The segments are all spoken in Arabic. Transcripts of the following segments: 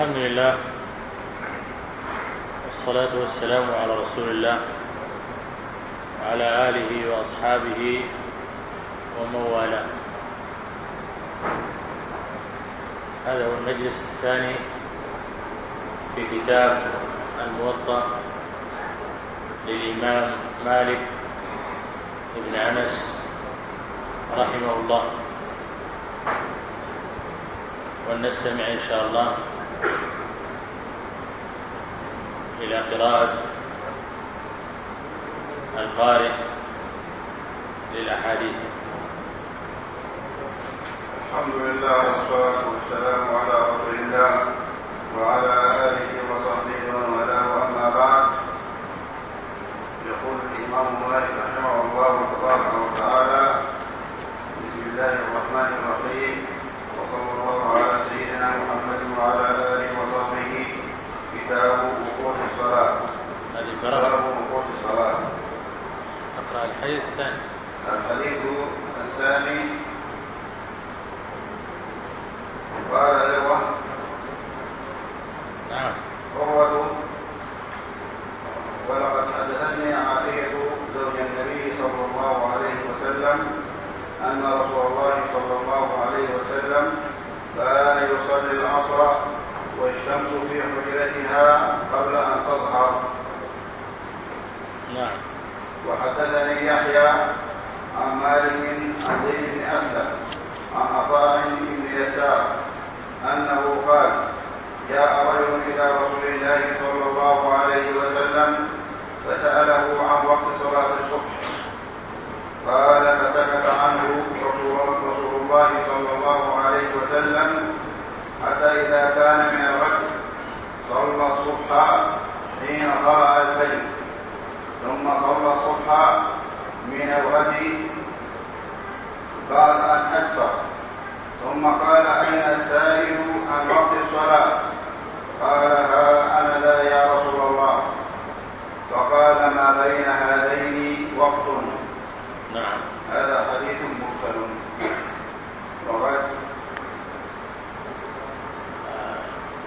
الحمد لله والصلاة والسلام على رسول الله وعلى آله وأصحابه ومن والاه. هذا هو المجلس الثاني في كتاب الموطأ للإمام مالك ابن أنس رحمه الله. ونستمع إن شاء الله. إلى قراءة القارئ للأحاديث. الحمد لله والصلاة والسلام على رسول الله وعلى آله وصحبه ومن والاه أما بعد. يقول الإمام مالك رحمه الله تبارك وتعالى بسم الله الرحمن الرحيم وصلى الله على سيدنا محمد وعلى آله وصحبه كتاب وقوت الصلاة. الصلاة. أقرأ الحديث الثاني. الحديث الثاني. قال وسلم حتى إذا كان من الغد صلى الصبح حين طلع الفجر. ثم صلى الصبح من الغد بعد أن أسفر. ثم قال أين السائل عن وقت الصلاة؟ قال ها أنا ذا يا رسول الله. فقال ما بين هذين وقت؟ نعم. هذا حديث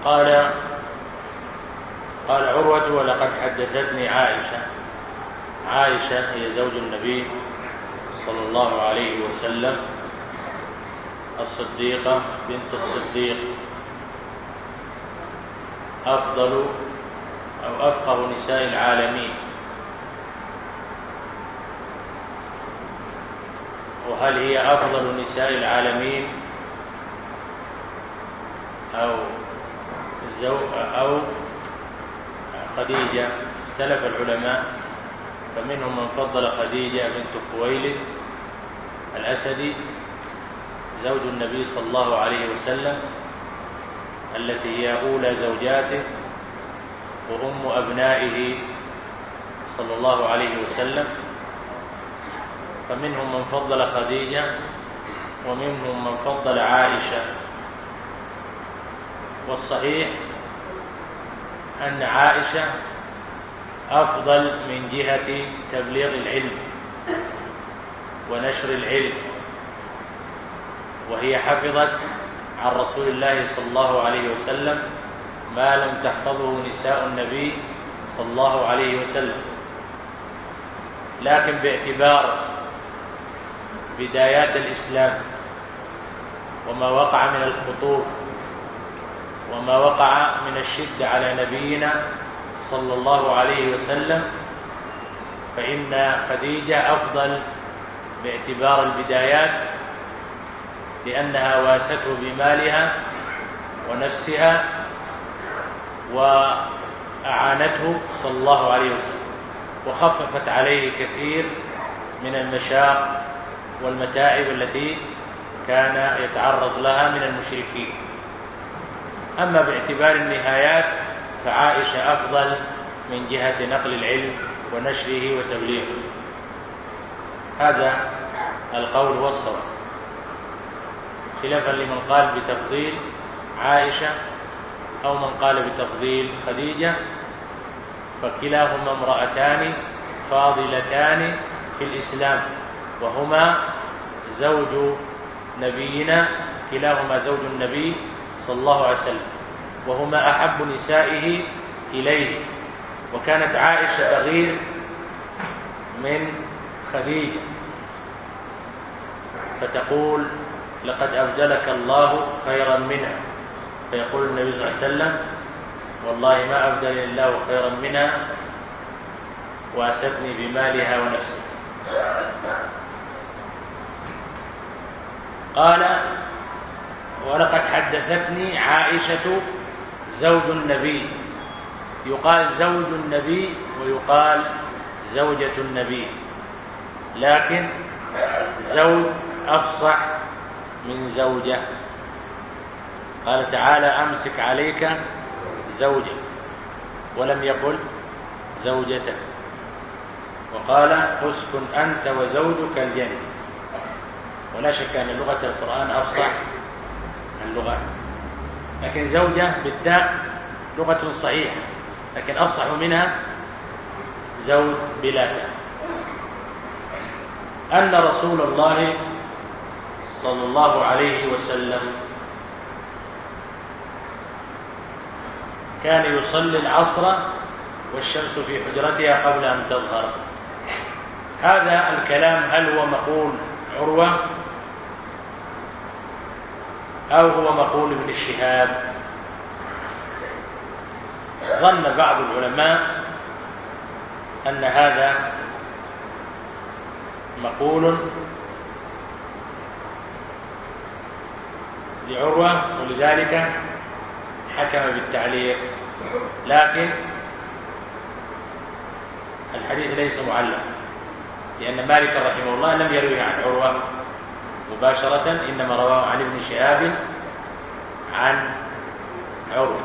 قال قال عروة ولقد حدثتني عائشة. عائشة هي زوج النبي صلى الله عليه وسلم الصديقة بنت الصديق. أفضل أو أفقه نساء العالمين. وهل هي أفضل نساء العالمين؟ أو زوجة أو خديجة. اختلف العلماء فمنهم من فضل خديجة بنت خويلد الأسدي زوج النبي صلى الله عليه وسلم التي هي أولى زوجاته وأم أبنائه صلى الله عليه وسلم. فمنهم من فضل خديجة ومنهم من فضل عائشة. والصحيح أن عائشة أفضل من جهة تبليغ العلم ونشر العلم وهي حفظت عن رسول الله صلى الله عليه وسلم ما لم تحفظه نساء النبي صلى الله عليه وسلم. لكن باعتبار بدايات الإسلام وما وقع من الخطوب وما وقع من الشد على نبينا صلى الله عليه وسلم فإن خديجة أفضل باعتبار البدايات لأنها واسته بمالها ونفسها وأعانته صلى الله عليه وسلم وخففت عليه كثير من المشاق والمتاعب التي كان يتعرض لها من المشركين. أما باعتبار النهايات فعائشة أفضل من جهة نقل العلم ونشره وتبليغه. هذا القول والصواب. خلافا لمن قال بتفضيل عائشة أو من قال بتفضيل خديجة فكلاهما امرأتان فاضلتان في الإسلام وهما زوج نبينا كلاهما زوج النبي صلى الله عليه وسلم. وهما أحب نسائه إليه. وكانت عائشة أغير من خديجة. فتقول لقد أبدلك الله خيرا منها. فيقول النبي صلى الله عليه وسلم والله ما أبدل الله خيرا منها وأسدني بمالها ونفسي قال ولقد حدثتني عائشة زوج النبي. يقال زوج النبي ويقال زوجة النبي. لكن زوج أفصح من زوجة. قال تعالى أمسك عليك زوجة ولم يقل زوجتك. وقال اسكن أنت وزوجك الجنة ولا شك أن لغة القرآن أفصح اللغة. لكن زوجة بالتاء لغة صحيحة. لكن أفصح منها زوج بلا تاء أن رسول الله صلى الله عليه وسلم كان يصلي العصر والشمس في حجرتها قبل أن تظهر. هذا الكلام هل هو مقول عروة؟ أو هو مقول ابن الشهاب ظن بعض العلماء أن هذا مقول لعروة ولذلك حكم بالتعليق. لكن الحديث ليس معلق لأن مالك رحمه الله لم يروه عن عروة. مباشرة إنما رواه عن ابن شهاب عن عروة.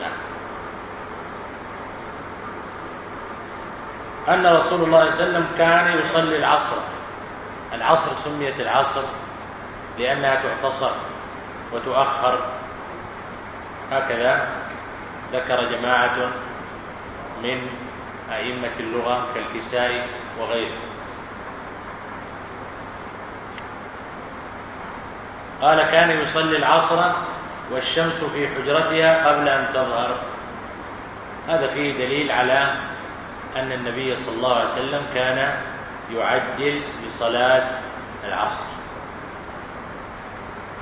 نعم. أن رسول الله صلى الله عليه وسلم كان يصلي العصر. العصر سميت العصر لأنها تعتصر وتؤخر. هكذا ذكر جماعة من أئمة اللغة كالكسائي وغيره. قال كان يصلي العصر والشمس في حجرتها قبل أن تظهر. هذا فيه دليل على أن النبي صلى الله عليه وسلم كان يعجل بصلاة العصر.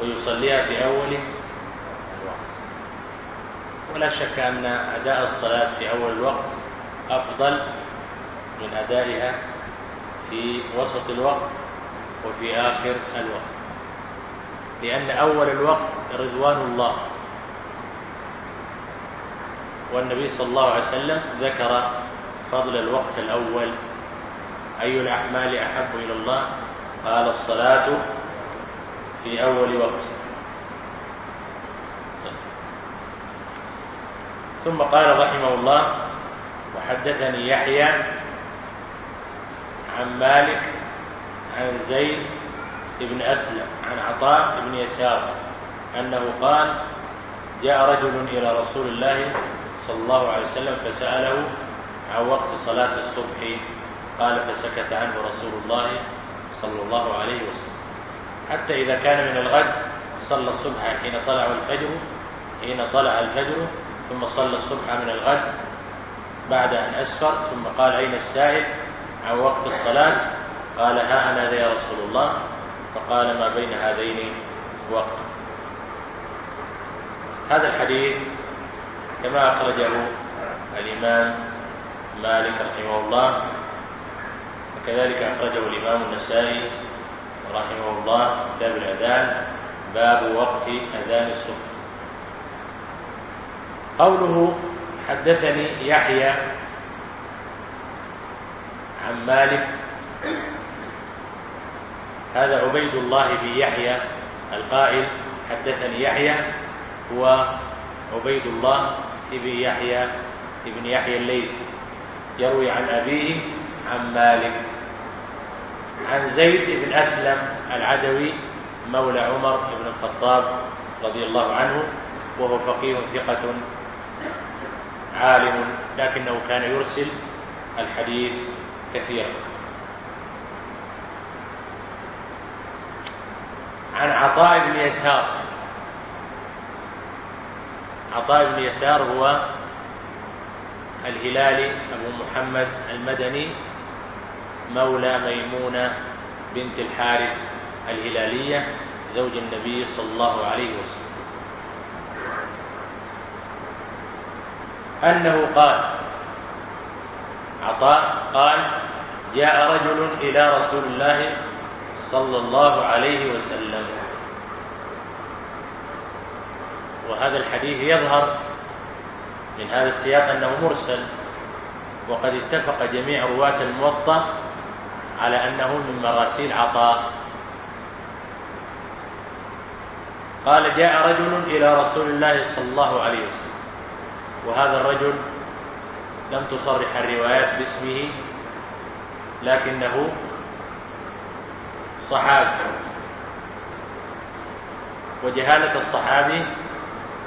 ويصليها في أول الوقت. ولا شك أن أداء الصلاة في أول الوقت أفضل من أدائها في وسط الوقت وفي آخر الوقت. لأن أول الوقت رضوان الله. والنبي صلى الله عليه وسلم ذكر فضل الوقت الأول. أي الأعمال أحب إلى الله؟ قال الصلاة في أول وقت. طيب. ثم قال رحمه الله وحدثني يحيى عن مالك عن زيد بن أسلم عن عطاء بن يسار أنه قال جاء رجل إلى رسول الله صلى الله عليه وسلم فسأله عن وقت صلاة الصبح قال فسكت عنه رسول الله صلى الله عليه وسلم. حتى إذا كان من الغد صلى الصبح حين طلع الفجر حين طلع الفجر ثم صلى الصبح من الغد بعد أن أسفر ثم قال أين السائل؟ عن وقت الصلاة قال ها أنا ذا يا رسول الله. فقال ما بين هذين وقت. هذا الحديث كما أخرجه الإمام مالك رحمه الله وكذلك أخرجه الإمام النسائي رحمه الله كتاب الأذان باب وقت أذان الصبح. قوله حدثني يحيى عن مالك. هذا عبيد الله بن يحيى القائل. حدثني يحيى. هو عبيد الله بن يحيى ابن يحيى الليث. يروي عن أبيه عن مالك. عن زيد بن أسلم العدوي مولى عمر بن الخطاب رضي الله عنه وهو فقيه ثقة عالم لكنه كان يرسل الحديث كثيرا عن عطاء بن يسار. عطاء بن يسار هو الهلالي أبو محمد المدني مولى ميمونة بنت الحارث الهلالية زوج النبي صلى الله عليه وسلم. أنه قال عطاء قال جاء رجل إلى رسول الله صلى الله عليه وسلم. وهذا الحديث يظهر من هذا السياق أنه مرسل وقد اتفق جميع رواة الموطأ على أنه من مراسيل عطاء. قال جاء رجل إلى رسول الله صلى الله عليه وسلم. وهذا الرجل لم تصرح الروايات باسمه لكنه صحابي. وجهالة الصحابي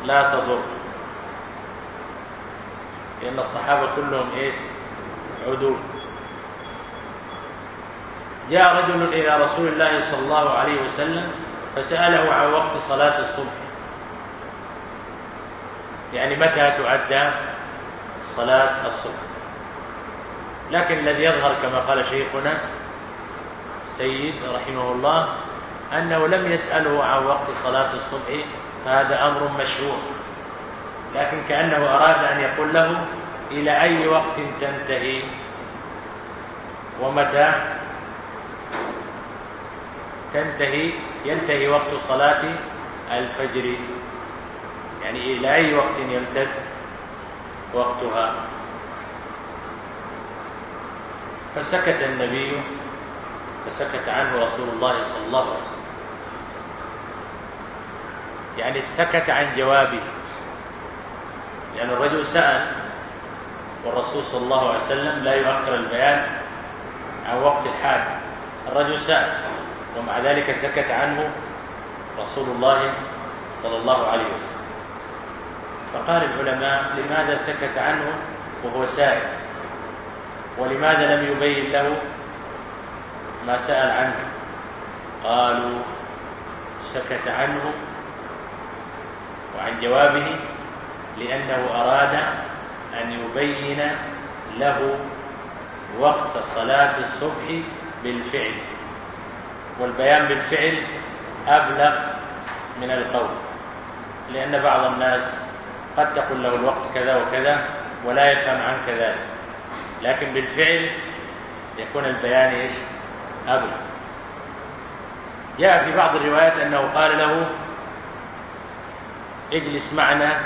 لا تضر. لأن الصحابة كلهم إيش؟ عدول. جاء رجل إلى رسول الله صلى الله عليه وسلم فسأله عن وقت صلاة الصبح. يعني متى تعدى صلاة الصبح. لكن الذي يظهر كما قال شيخنا سيد رحمه الله أنه لم يسأله عن وقت صلاة الصبح فهذا أمر مشهور لكن كأنه أراد أن يقول له إلى أي وقت تنتهي ومتى؟ تنتهي ينتهي وقت صلاة الفجر. يعني إلى أي وقت يمتد؟ وقتها. فسكت النبي فسكت عنه رسول الله صلى الله عليه وسلم. يعني سكت عن جوابه. لأن يعني الرجل سأل والرسول صلى الله عليه وسلم لا يؤخر البيان عن وقت الحاجة الرجل سأل ومع ذلك سكت عنه رسول الله صلى الله عليه وسلم. فقال العلماء لماذا سكت عنه؟ وهو سائل. ولماذا لم يبين له؟ ما سأل عنه. قالوا سكت عنه وعن جوابه لأنه أراد أن يبين له وقت صلاة الصبح بالفعل. والبيان بالفعل أبلغ من القول لأن بعض الناس قد تقول له الوقت كذا وكذا ولا يفهم عن ذلك. لكن بالفعل يكون البيان إيش؟ أبلغ. جاء في بعض الروايات أنه قال له اجلس معنا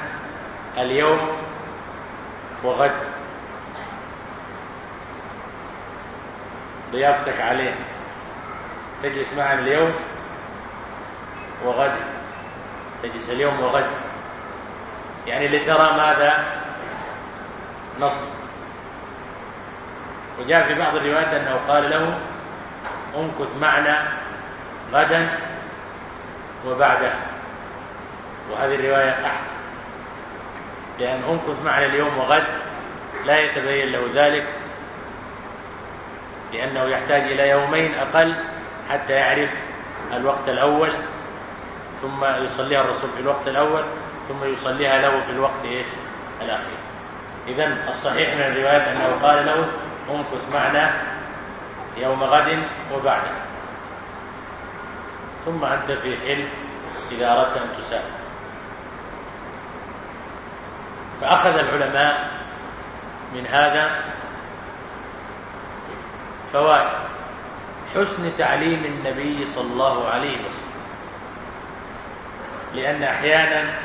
اليوم وغد. ضيافتك عليه. تجلس معنا اليوم وغد. تجلس اليوم وغد. يعني لترى ماذا؟ نصر وجاء في بعض الروايات أنه قال له امكث معنا غدا وبعدها وهذه الرواية أحسن. لأن امكث معنا اليوم وغد لا يتبين له ذلك لأنه يحتاج إلى يومين أقل حتى يعرف الوقت الأول ثم يصليها الرسول في الوقت الأول. ثم يصليها له في الوقت إيه؟ الأخير. إذا الصحيح من الروايات أنه قال له امكث معنا يوم غد وبعده. ثم أنت في حل إذا أردت أن تسافر. فأخذ العلماء من هذا فوائد. حسن تعليم النبي صلى الله عليه وسلم. لأن أحيانا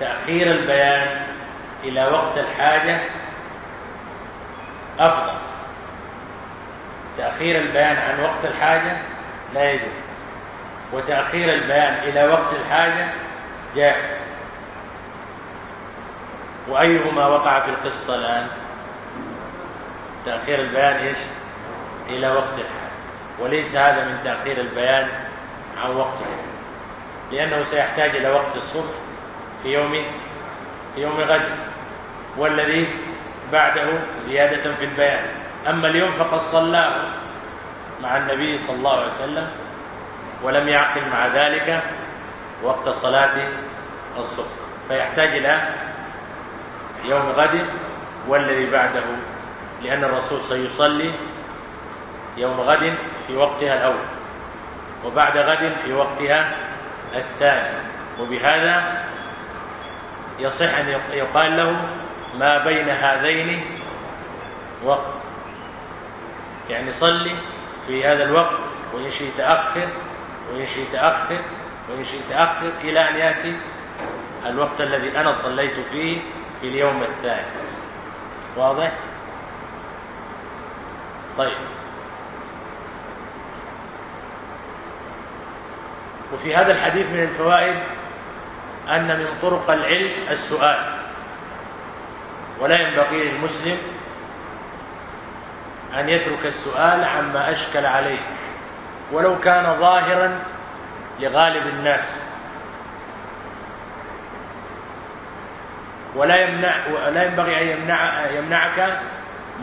تأخير البيان إلى وقت الحاجة أفضل. تأخير البيان عن وقت الحاجة لا يجوز. وتأخير البيان إلى وقت الحاجة جائز. وأيهما وقع في القصة الآن؟ تأخير البيان إيش؟ إلى وقت الحاجة. وليس هذا من تأخير البيان عن وقت الحاجة. لأنه سيحتاج إلى وقت الصبح يوم يوم غد والذي بعده زيادة في البيان. أما اليوم فقد صلاه مع النبي صلى الله عليه وسلم ولم يعقل مع ذلك وقت صلاة الصبح. فيحتاج إلى يوم غد والذي بعده لأن الرسول سيصلي يوم غد في وقتها الأول وبعد غد في وقتها الثاني. وبهذا يصح أن يقال له ما بين هذين وقت. يعني صلي في هذا الوقت وإن شئت أخر وإن شئت تاخر وإن شئت إلى أن يأتي الوقت الذي أنا صليت فيه في اليوم الثاني. واضح؟ طيب. وفي هذا الحديث من الفوائد أن من طرق العلم السؤال. ولا ينبغي للمسلم أن يترك السؤال عما أشكل عليه ولو كان ظاهرا لغالب الناس. ولا يمنع ولا ينبغي أن يمنع يمنعك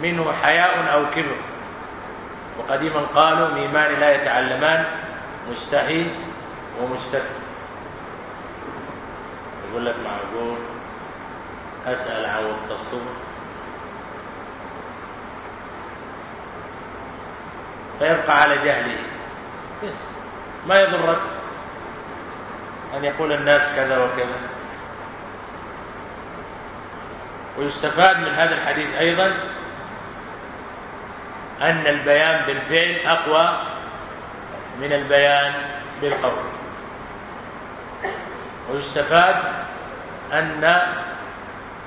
منه حياء أو كبر. وقديما قالوا ميمان لا يتعلمان مستحيل ومستفيد. يقول لك معقول أسأل عن وقت الصبح فيبقى على جهله. بس. ما يضرك. أن يقول الناس كذا وكذا. ويستفاد من هذا الحديث أيضا أن البيان بالفعل أقوى من البيان بالقول. ويستفاد أن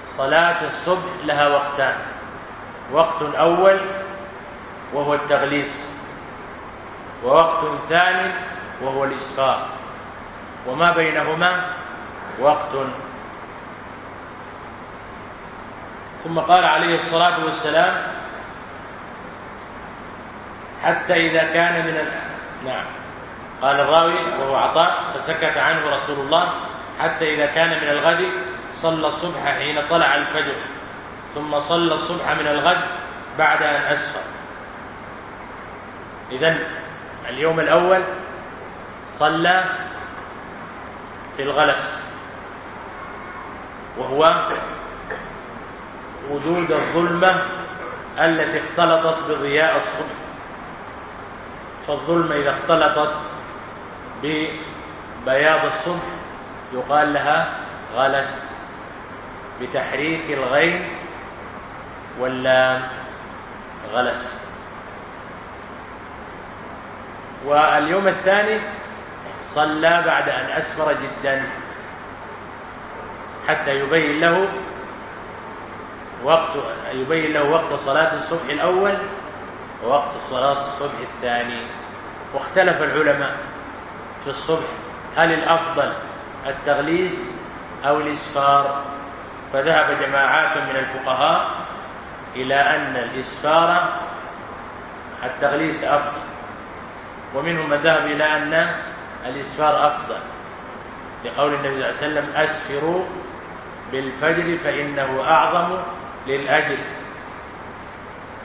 صلاة الصبح لها وقتان. وقت أول وهو التغليس ووقت ثاني وهو الإسفار وما بينهما وقت. ثم قال عليه الصلاة والسلام حتى إذا كان من نعم. قال الراوي وهو عطاء فسكت عنه رسول الله حتى إذا كان من الغد صلى الصبح حين طلع الفجر ثم صلى الصبح من الغد بعد أن أسفر. إذا اليوم الأول صلى في الغلس وهو وجود الظلمة التي اختلطت بضياء الصبح. فالظلمة إذا اختلطت ببياض الصبح يقال لها غلس بتحريك الغين واللام غلس. واليوم الثاني صلى بعد أن أسفر جدا حتى يبين له وقت يبين له وقت صلاة الصبح الأول ووقت صلاة الصبح الثاني. واختلف العلماء في الصبح. هل الأفضل التغليس أو الإسفار فذهب جماعات من الفقهاء إلى أن الإسفار التغليس أفضل ومنهم من ذهب إلى أن الإسفار أفضل. لقول النبي صلى الله عليه وسلم أسفروا بالفجر فإنه أعظم للأجل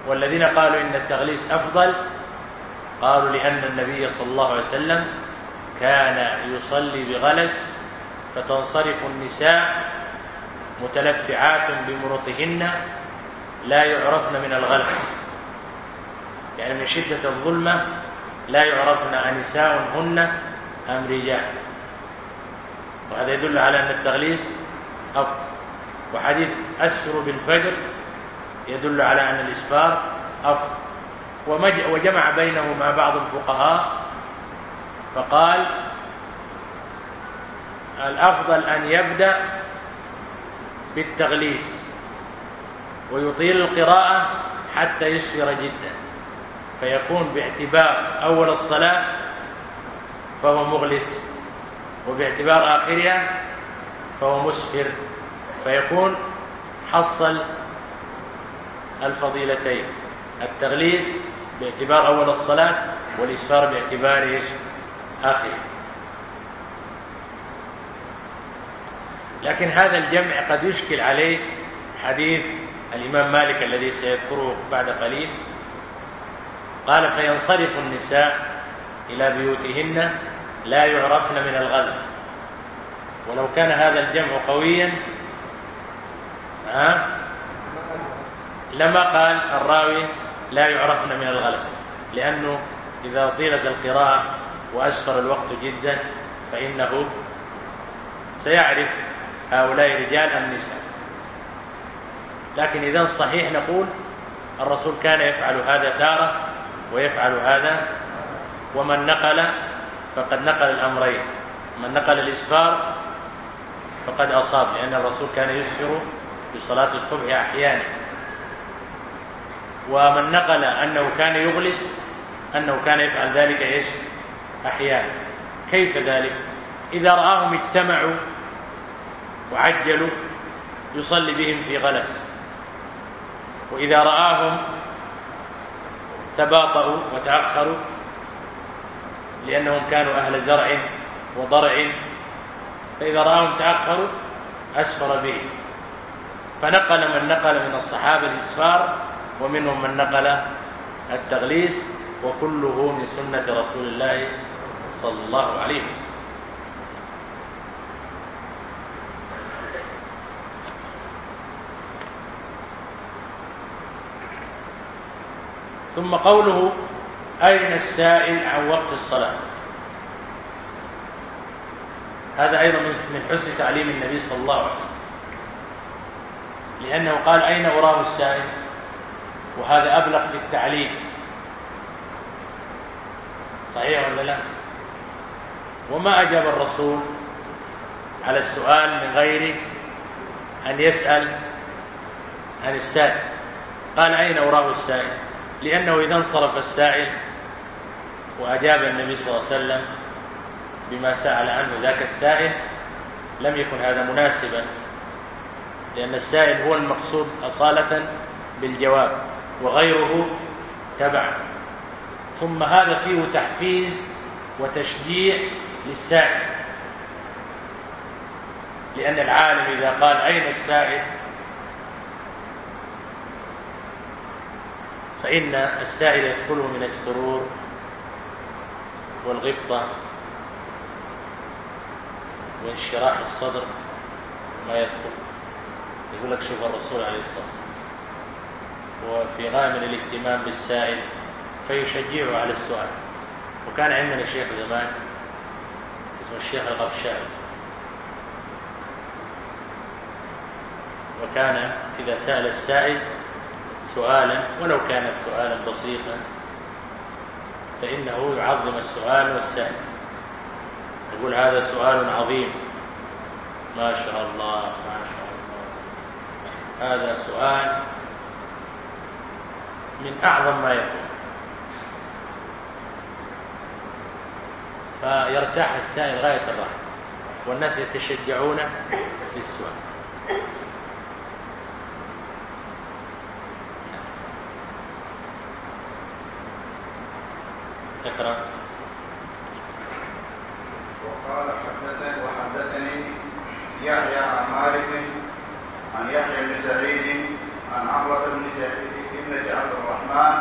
والذين قالوا إن التغليس أفضل قالوا لأن النبي صلى الله عليه وسلم كان يصلي بغلس فتنصرف النساء متلفعات بمرطهن لا يعرفن من الغلف يعني من شدة الظلمة لا يعرفن أنساء هن أم رجال. وهذا يدل على أن التغليس أفضل وحديث أسر بالفجر يدل على أن الإسفار أفضل وجمع بينهما بعض الفقهاء فقال الأفضل أن يبدأ بالتغليس ويطيل القراءة حتى يسفر جدا. فيكون باعتبار أول الصلاة فهو مغلس وباعتبار آخرها فهو مسفر. فيكون حصل الفضيلتين التغليس باعتبار أول الصلاة والإسفار باعتبار آخرها. لكن هذا الجمع قد يشكل عليه حديث الإمام مالك الذي سيذكره بعد قليل. قال فينصرف النساء إلى بيوتهن لا يعرفن من الغلس ولو كان هذا الجمع قويا ها لما قال الراوي لا يعرفن من الغلس لأنه إذا طيلت القراءة وأسفر الوقت جدا فإنه سيعرف هؤلاء رجال أم نساء؟ لكن إذا صحيح نقول الرسول كان يفعل هذا تارة ويفعل هذا ومن نقل فقد نقل الأمرين. من نقل الإسفار فقد أصاب لأن الرسول كان يسفر بصلاة الصبح أحيانا. ومن نقل أنه كان يغلس أنه كان يفعل ذلك إيش؟ أحيانا. كيف ذلك؟ إذا رآهم اجتمعوا وعجلوا يصلي بهم في غلس. وإذا رآهم تباطؤوا وتأخروا لأنهم كانوا أهل زرع وضرع فإذا رآهم تأخروا أسفر به. فنقل من نقل من الصحابة الإسفار ومنهم من نقل التغليس وكله من سنة رسول الله صلى الله عليه وسلم. ثم قوله أين السائل عن وقت الصلاة؟ هذا أيضا من حسن تعليم النبي صلى الله عليه وسلم. لأنه قال أين أراه السائل؟ وهذا أبلغ في التعليم. صحيح ولا لا؟ وما أجاب الرسول على السؤال من غير أن يسأل عن السائل؟ قال أين أراه السائل؟ لأنه إذا انصرف السائل وأجاب النبي صلى الله عليه وسلم بما سأل عنه ذاك السائل لم يكن هذا مناسبا لأن السائل هو المقصود أصالة بالجواب وغيره تبع ثم هذا فيه تحفيز وتشجيع للسائل لأن العالم إذا قال أين السائل فإن السائل يدخله من السرور والغبطة وانشراح الصدر ما يدخل. يقول لك شوف الرسول عليه الصلاة والسلام. وفي غاية من الاهتمام بالسائل فيشجعه على السؤال. وكان عندنا شيخ زمان اسمه الشيخ الغبشاوي وكان إذا سأل السائل سؤالا ولو كان سؤالا بسيطا فإنه يعظم السؤال والسهل. يقول هذا سؤال عظيم. ما شاء الله ما شاء الله. هذا سؤال من أعظم ما يكون. فيرتاح السائل غاية الرحمة والناس يتشجعون للسؤال اقرأ. وقال حدثني وحدثني يحيى عن مالك عن يحيى بن سعيد عن عمرة بن ابنة عبد الرحمن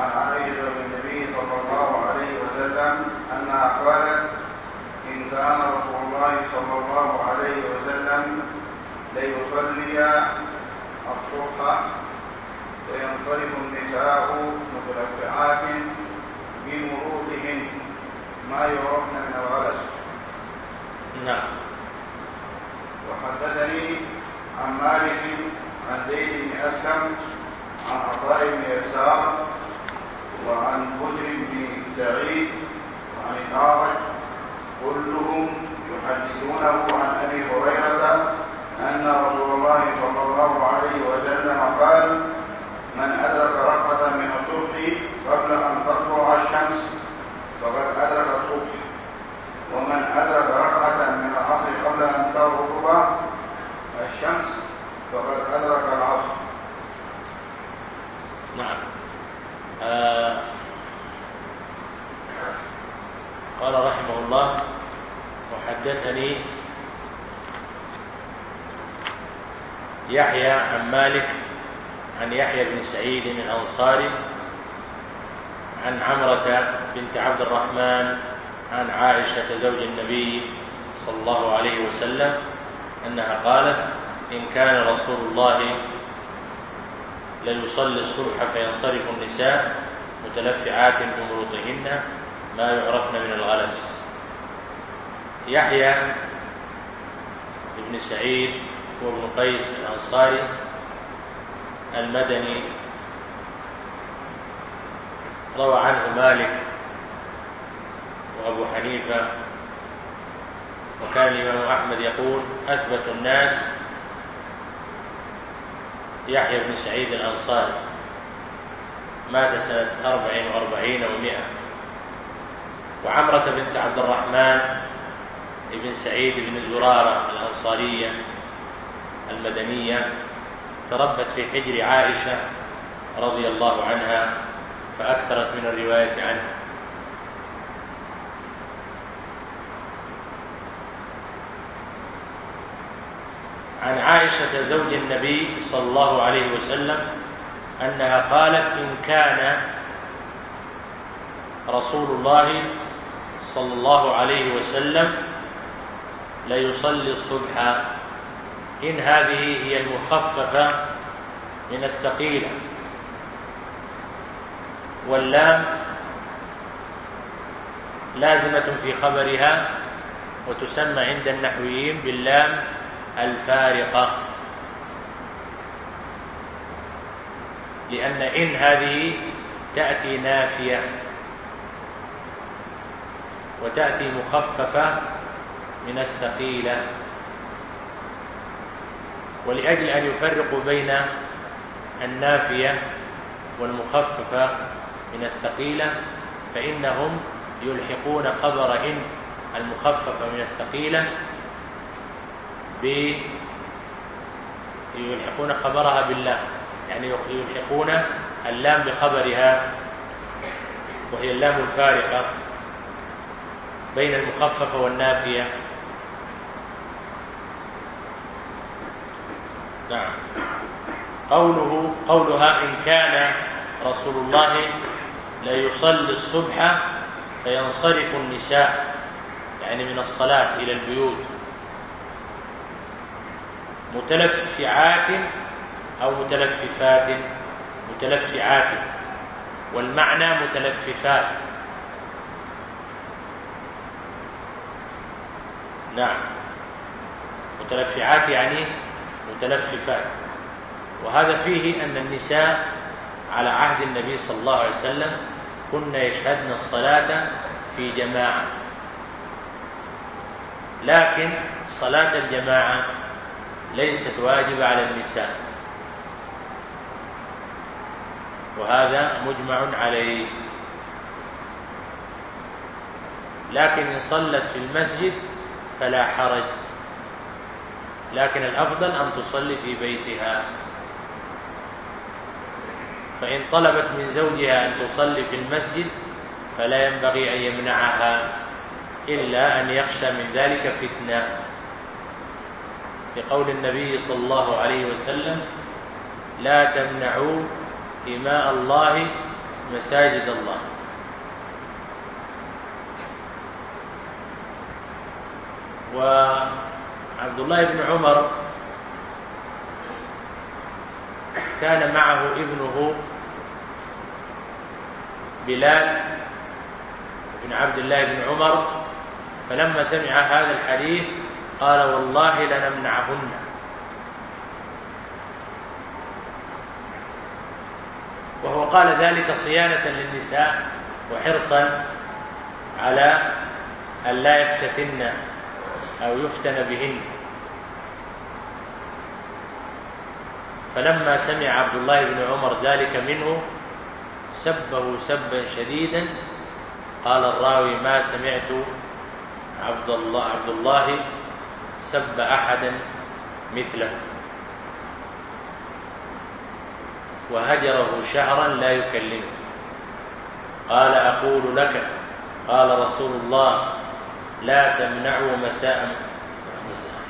عن عائشة النبي صلى الله عليه وسلم أنها قالت إن كان رسول الله صلى الله عليه وسلم ليصلي الصبح فينطلب النساء متلفعات بمروطهن ما يعرفن من الغلس نعم. وحدثني عن مالك عن زيد بن أسلم عن عطاء بن يسار وعن بدر بن سعيد وعن الاعرج كلهم يحدثونه عن أبي هريرة أن رسول الله صلى الله عليه وسلم قال من أدرك رقبة من الصبح قبل أن تطلع الشمس فقد أدرك الصبح. ومن أدرك رقبة من العصر قبل أن تغرب الشمس فقد أدرك العصر. نعم. آه قال رحمه الله وحدثني يحيى عن مالك عن يحيى بن سعيد الأنصاري عن عمرة بنت عبد الرحمن عن عائشة زوج النبي صلى الله عليه وسلم أنها قالت إن كان رسول الله ليصلي الصبح فينصرف النساء متلفعات بمروطهن ما يعرفن من الغلس. يحيى بن سعيد وابن قيس الأنصاري المدني روى عنه مالك وأبو حنيفة وكان الإمام أحمد يقول أثبت الناس يحيى بن سعيد الأنصاري مات سنة أربع وأربعين ومائة وعمرة بنت عبد الرحمن بن سعيد بن زرارة الأنصارية المدنية تربت في حجر عائشة رضي الله عنها فأكثرت من الرواية عنها عن عائشة زوج النبي صلى الله عليه وسلم أنها قالت إن كان رسول الله صلى الله عليه وسلم ليصلي الصبح إن هذه هي المخففة من الثقيلة. واللام لازمة في خبرها وتسمى عند النحويين باللام الفارقة. لأن إن هذه تأتي نافية وتأتي مخففة من الثقيلة. ولأجل أن يفرقوا بين النافية والمخففة من الثقيلة فإنهم يلحقون خبر إن المخففة من الثقيلة ب يلحقون خبرها بالله. يعني يلحقون اللام بخبرها وهي اللام الفارقة بين المخففة والنافية. نعم. قوله قولها إن كان رسول الله لا يصلي الصبح فينصرف النساء يعني من الصلاة إلى البيوت. متلفعات أو متلففات متلفعات. والمعنى متلففات. نعم. متلفعات يعني متلففات وهذا فيه أن النساء على عهد النبي صلى الله عليه وسلم كن يشهدن الصلاة في جماعة. لكن صلاة الجماعة ليست واجبة على النساء. وهذا مجمع عليه. لكن إن صلت في المسجد فلا حرج. لكن الأفضل أن تصلي في بيتها. فإن طلبت من زوجها أن تصلي في المسجد فلا ينبغي أن يمنعها إلا أن يخشى من ذلك فتنة. لقول النبي صلى الله عليه وسلم لا تمنعوا إماء الله مساجد الله. و عبد الله بن عمر كان معه ابنه بلال بن عبد الله بن عمر فلما سمع هذا الحديث قال والله لنمنعهن. وهو قال ذلك صيانة للنساء وحرصا على أن لا يفتتن أو يفتن بهن. فلما سمع عبد الله بن عمر ذلك منه سبه سبا شديدا قال الراوي ما سمعت عبد الله عبد الله سب أحدا مثله. وهجره شهرا لا يكلمه. قال أقول لك. قال رسول الله لا تمنعوا مساء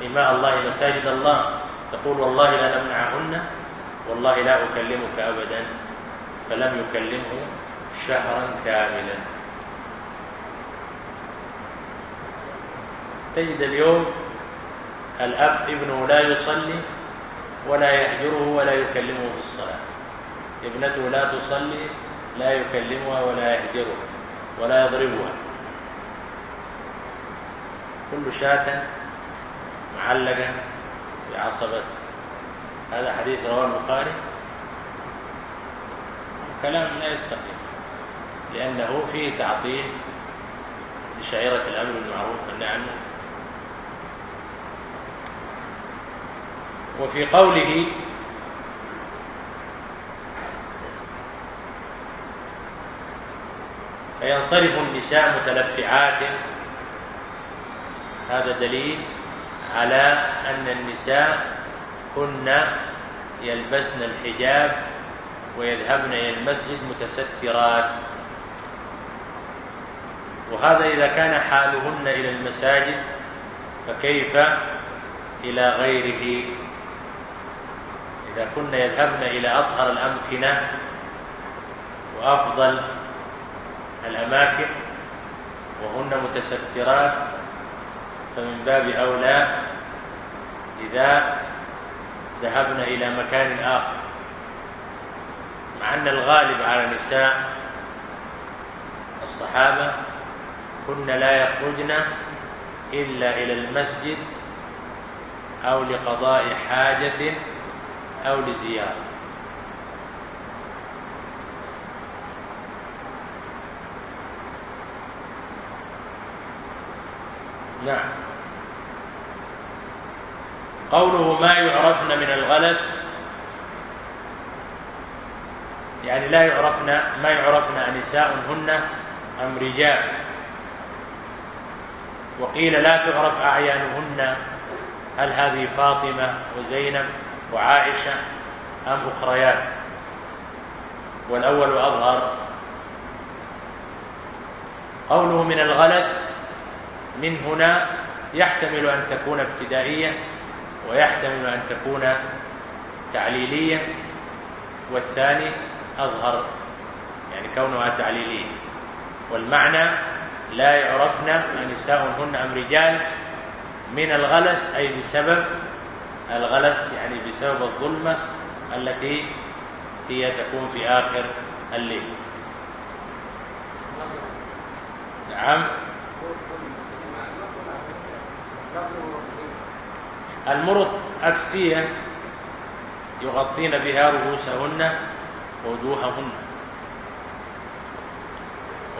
إماء الله مساجد الله. تقول والله لا نمنعهن والله لا أكلمك أبدا فلم يكلمه شهرا كاملا. تجد اليوم الأب ابنه لا يصلي ولا يحجره ولا يكلمه في الصلاة. ابنته لا تصلي لا يكلمها ولا يحجرها ولا يضربها. كل شاة معلقة بعصبة هذا حديث رواه البخاري. كلام لا يستقيم لأنه فيه تعطيل لشعيرة الأمر بالمعروف والنهي وفي قوله فينصرف النساء متلفعات هذا دليل على أن النساء كن يلبسن الحجاب ويذهبن إلى المسجد متسترات. وهذا إذا كان حالهن إلى المساجد فكيف إلى غيره؟ إذا كنا يذهبن إلى أطهر الأمكنة وأفضل الأماكن وهن متسترات فمن باب أولى إذا ذهبنا إلى مكان آخر. مع أن الغالب على نساء الصحابة كن لا يخرجن إلا إلى المسجد أو لقضاء حاجة أو لزيارة. نعم. قوله ما يعرفن من الغلس يعني لا يعرفن ما يعرفن نساء هن أم رجال. وقيل لا تعرف أعيانهن هل هذه فاطمة وزينب وعائشة أم أخريان؟ والأول أظهر. قوله من الغلس من هنا يحتمل أن تكون ابتدائية ويحتمل أن تكون تعليلية والثاني أظهر يعني كونها تعليلية. والمعنى لا يعرفن نساء هن أم رجال من الغلس أي بسبب الغلس يعني بسبب الظلمة التي هي تكون في آخر الليل. نعم. المرط أكسية يغطين بها رؤوسهن ووجوههن.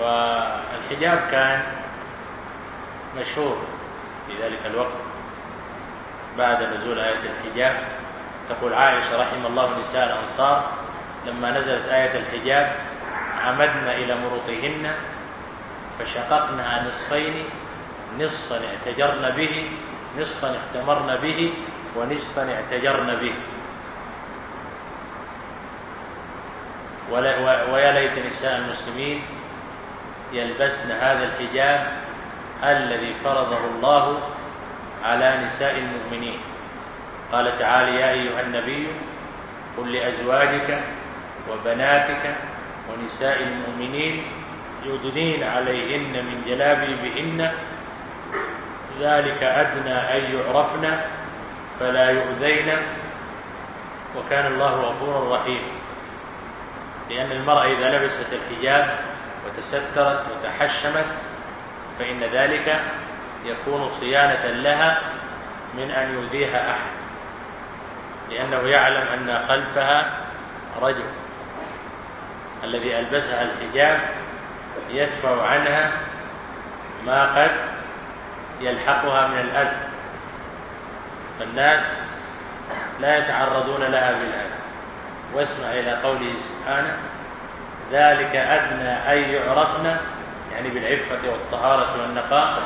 والحجاب كان مشهور في ذلك الوقت بعد نزول آية الحجاب. تقول عائشة رحم الله نساء الأنصار لما نزلت آية الحجاب عمدنا إلى مرطهن فشققنا نصفين نصفا اعتجرن به نصفا احتمرن به ونصفا اعتجرن به. ويا ليت نساء المسلمين يلبسن هذا الحجاب الذي فرضه الله على نساء المؤمنين. قال تعالى يا أيها النبي قل لأزواجك وبناتك ونساء المؤمنين يدنين عليهن من جلابيبهن ذلك أدنى أن يعرفنا فلا يؤذينا وكان الله غفورا رحيما لأن المرأة إذا لبست الحجاب وتسترت وتحشمت فإن ذلك يكون صيانة لها من أن يؤذيها أحد لأنه يعلم أن خلفها رجل الذي ألبسها الحجاب يدفع عنها ما قد يلحقها من الأذى. فالناس لا يتعرضون لها بالأذى. واسمع إلى قوله سبحانه ذلك أدنى أن يعرفن يعني بالعفة والطهارة والنقاء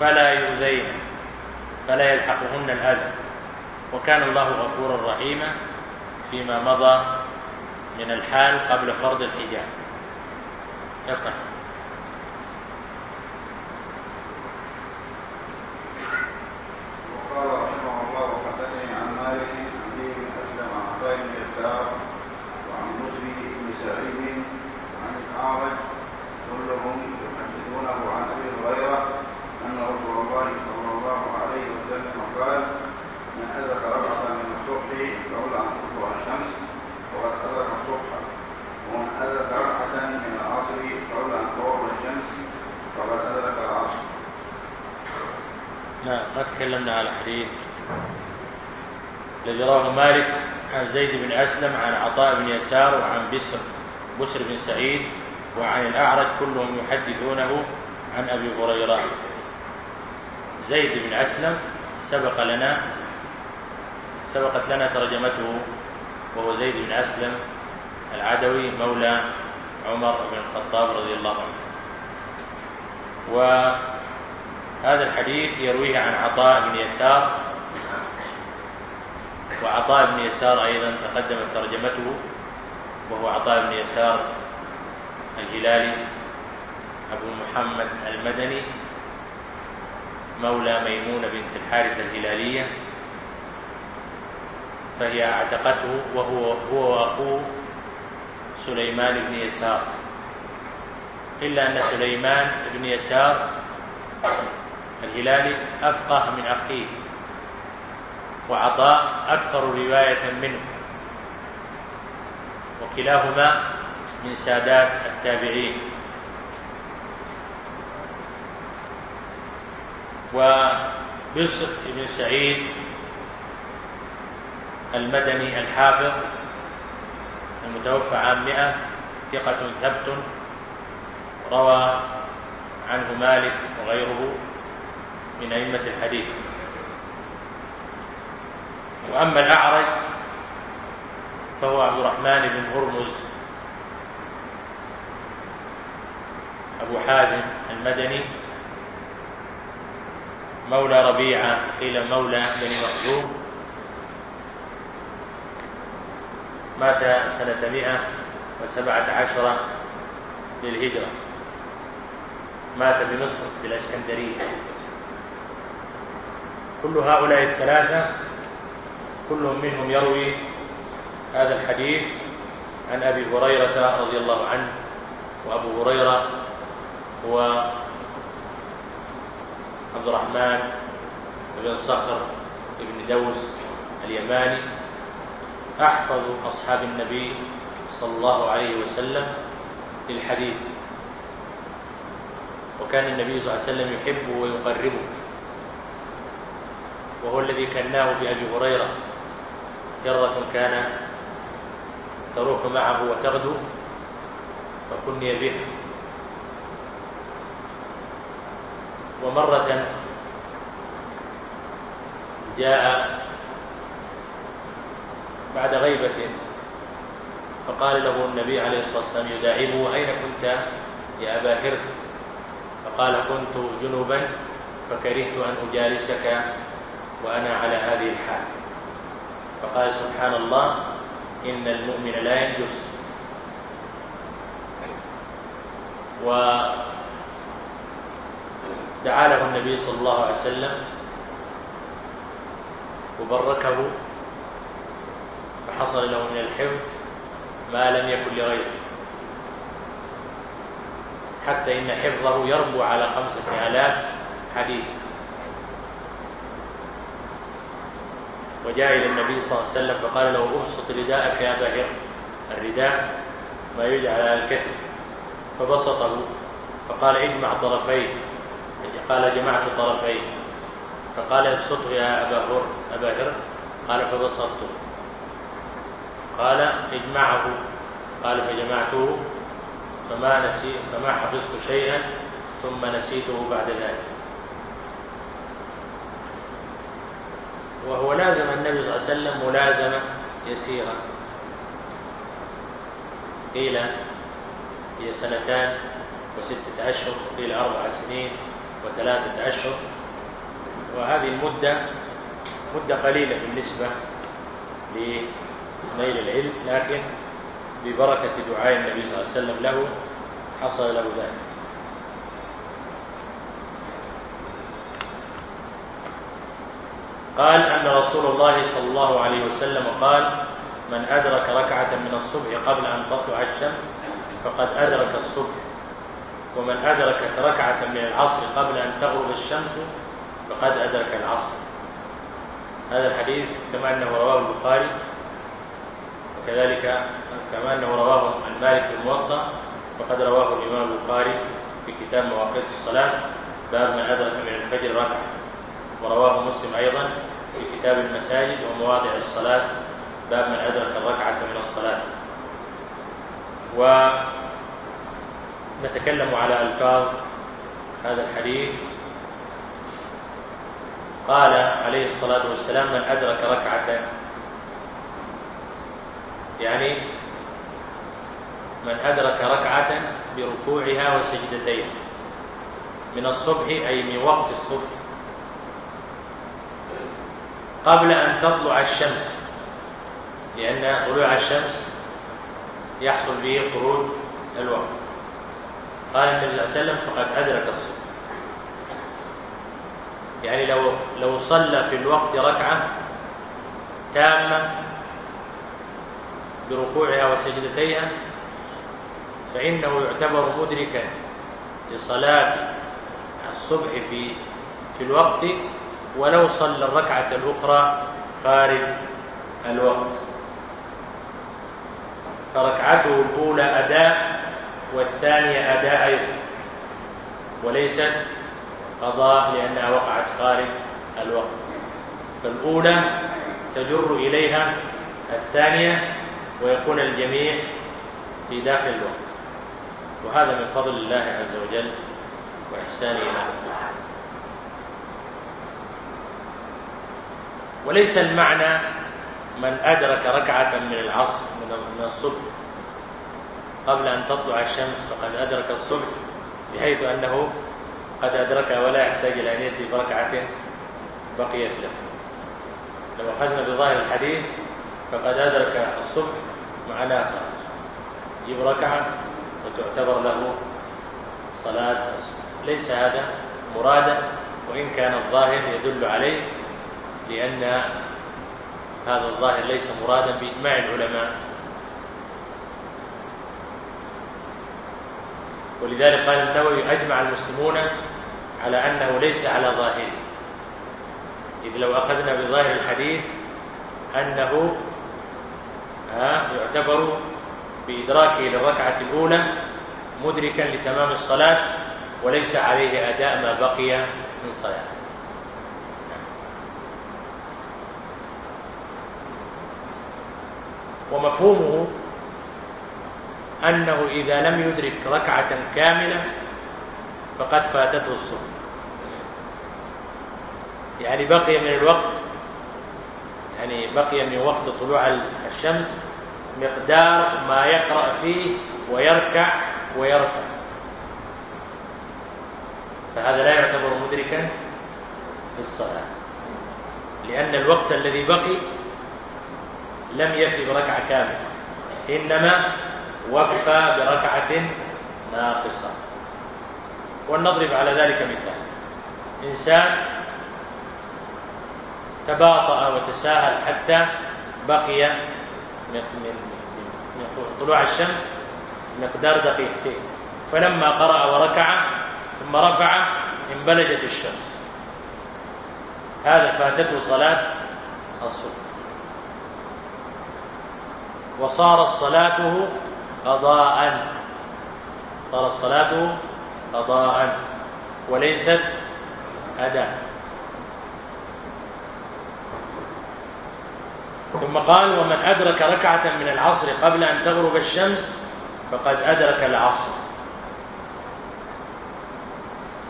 فلا يؤذين فلا يلحقهن الأذى وكان الله غفورا رحيما فيما مضى من الحال قبل فرض الحجاب. اقرأ Hvala. ما ما تكلمنا على حديث لجراه مالك عن زيد بن أسلم عن عطاء بن يسار وعن بسر بسر بن سعيد وعن الأعرج كلهم يحدثونه عن أبي هريرة. زيد بن أسلم سبق لنا سبقت لنا ترجمته وهو زيد بن أسلم العدوي مولى عمر بن الخطاب رضي الله عنه. هذا الحديث يرويه عن عطاء بن يسار. وعطاء بن يسار أيضا تقدمت ترجمته وهو عطاء بن يسار الهلالي أبو محمد المدني مولى ميمون بنت الحارث الهلالية. فهي اعتقته وهو هو وأخوه سليمان بن يسار. إلا أن سليمان بن يسار الهلالي أفقه من أخيه وعطاء أكثر رواية منه وكلاهما من سادات التابعين. وبصر بن سعيد المدني الحافظ المتوفى عام 100 ثقة ثبت روى عنه مالك وغيره. من أئمة الحديث. وأما الأعرج فهو عبد الرحمن بن هرمز أبو حازم المدني مولى ربيعة قيل مولى بني مخزوم. مات سنة مئة وسبعة عشر للهجرة. مات بمصر بالأسكندرية كل هؤلاء الثلاثة كل منهم يروي هذا الحديث عن أبي هريرة رضي الله عنه وأبو هريرة هو عبد الرحمن بن صخر بن دوس اليماني أحفظ أصحاب النبي صلى الله عليه وسلم للحديث. وكان النبي صلى الله عليه وسلم يحبه ويقربه. وهو الذي كناه بأبي هريرة. جرة كان تروح معه وتغدو فكني به. ومرة جاء بعد غيبة فقال له النبي عليه الصلاة والسلام يداعبه أين كنت يا أبا هر فقال كنت جنوبا فكرهت أن أجالسك وأنا على هذه الحال. فقال سبحان الله إن المؤمن لا ينجس ودعا له النبي صلى الله عليه وسلم وبركه فحصل له من الحفظ ما لم يكن لغيره. حتى إن حفظه يربو على خمسة آلاف حديث وجاء إلى النبي صلى الله عليه وسلم فقال له أبسط رداءك يا بهر الرداء ما يجعل على الكتف. فبسطه. فقال اجمع طرفيه. يعني قال جمعت طرفيه. فقال ابسطه يا أبا هر أبا هر. قال فبسطته. قال اجمعه. قال فجمعته. فما نسي فما حفظت شيئا ثم نسيته بعد ذلك. وهو لازم النبي صلى الله عليه وسلم ملازمة يسيرة. قيل هي سنتان وستة أشهر قيل أربع سنين وثلاثة أشهر. وهذه المدة مدة قليلة بالنسبة لنيل العلم لكن ببركة دعاء النبي صلى الله عليه وسلم له حصل له ذلك. قال أن رسول الله صلى الله عليه وسلم قال من أدرك ركعة من الصبح قبل أن تطلع الشمس فقد أدرك الصبح. ومن أدرك ركعة من العصر قبل أن تغرب الشمس فقد أدرك العصر. هذا الحديث كما أنه رواه البخاري وكذلك كما أنه رواه المالك الموطأ فقد رواه الإمام البخاري في كتاب مواقيت الصلاة باب من أدرك من الفجر ركعة. ورواه مسلم أيضا في كتاب المساجد ومواضع الصلاة. باب من أدرك الركعة من الصلاة. ونتكلم على ألفاظ هذا الحديث. قال عليه الصلاة والسلام من أدرك ركعة. يعني من أدرك ركعة بركوعها وسجدتين. من الصبح أي من وقت الصبح. قبل أن تطلع الشمس لأن طلوع الشمس يحصل به خروج الوقت. قال النبي صلى الله عليه وسلم فقد أدرك الصبح يعني لو لو صلى في الوقت ركعة تامة بركوعها وسجدتيها فإنه يعتبر مدركا لصلاة الصبح في في الوقت ولو صلى الركعة الأخرى خارج الوقت. فركعته الأولى أداء والثانية أداء أيضا. وليست قضاء لأنها وقعت خارج الوقت. فالأولى تجر إليها الثانية ويكون الجميع في داخل الوقت. وهذا من فضل الله عز وجل وإحسانه. له وليس المعنى من أدرك ركعة من العصر من الصبح. قبل أن تطلع الشمس فقد أدرك الصبح بحيث أنه قد أدرك ولا يحتاج إلى أن يأتي بركعة بقيت له. لو أخذنا بظاهر الحديث فقد أدرك الصبح معنا آخر يجيب ركعة وتعتبر له صلاة الصبح. ليس هذا مرادا وإن كان الظاهر يدل عليه لأن هذا الظاهر ليس مرادا بإجماع العلماء. ولذلك قال النووي أجمع المسلمون على أنه ليس على ظاهره إذ لو أخذنا بظاهر الحديث أنه آه، يعتبر بإدراكه للركعة الأولى مدركا لتمام الصلاة وليس عليه أداء ما بقي من صلاته. ومفهومه أنه إذا لم يدرك ركعة كاملة فقد فاتته الصبح. يعني بقي من الوقت يعني بقي من وقت طلوع الشمس مقدار ما يقرأ فيه ويركع ويرفع. فهذا لا يعتبر مدركا في الصلاة لأن الوقت الذي بقي لم يفي بركعة كاملة. إنما وفى بركعة ناقصة. ولنضرب على ذلك مثال. إنسان تباطأ وتساهل حتى بقي من طلوع الشمس مقدار دقيقتين. فلما قرأ وركع ثم رفع انبلجت الشمس. هذا فاتته صلاة الصبح. وصارت صلاته قضاء. صارت صلاته قضاء. وليست أداء ثم قال ومن أدرك ركعة من العصر قبل أن تغرب الشمس فقد أدرك العصر.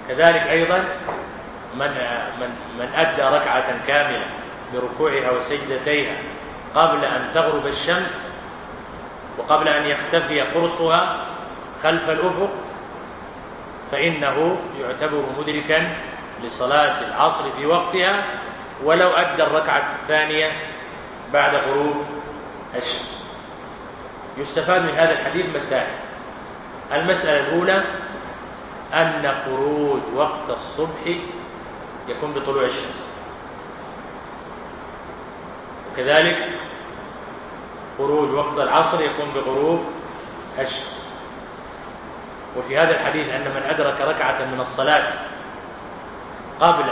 كذلك أيضا من من من أدى ركعة كاملة بركوعها وسجدتيها قبل أن تغرب الشمس وقبل أن يختفي قرصها خلف الأفق فإنه يعتبر مدركا لصلاة العصر في وقتها ولو أدى الركعة الثانية بعد غروب الشمس يستفاد من هذا الحديث مسائل. المسألة الأولى أن خروج وقت الصبح يكون بطلوع الشمس. وكذلك خروج وقت العصر يكون بغروب الشمس وفي هذا الحديث أن من أدرك ركعة من الصلاة قبل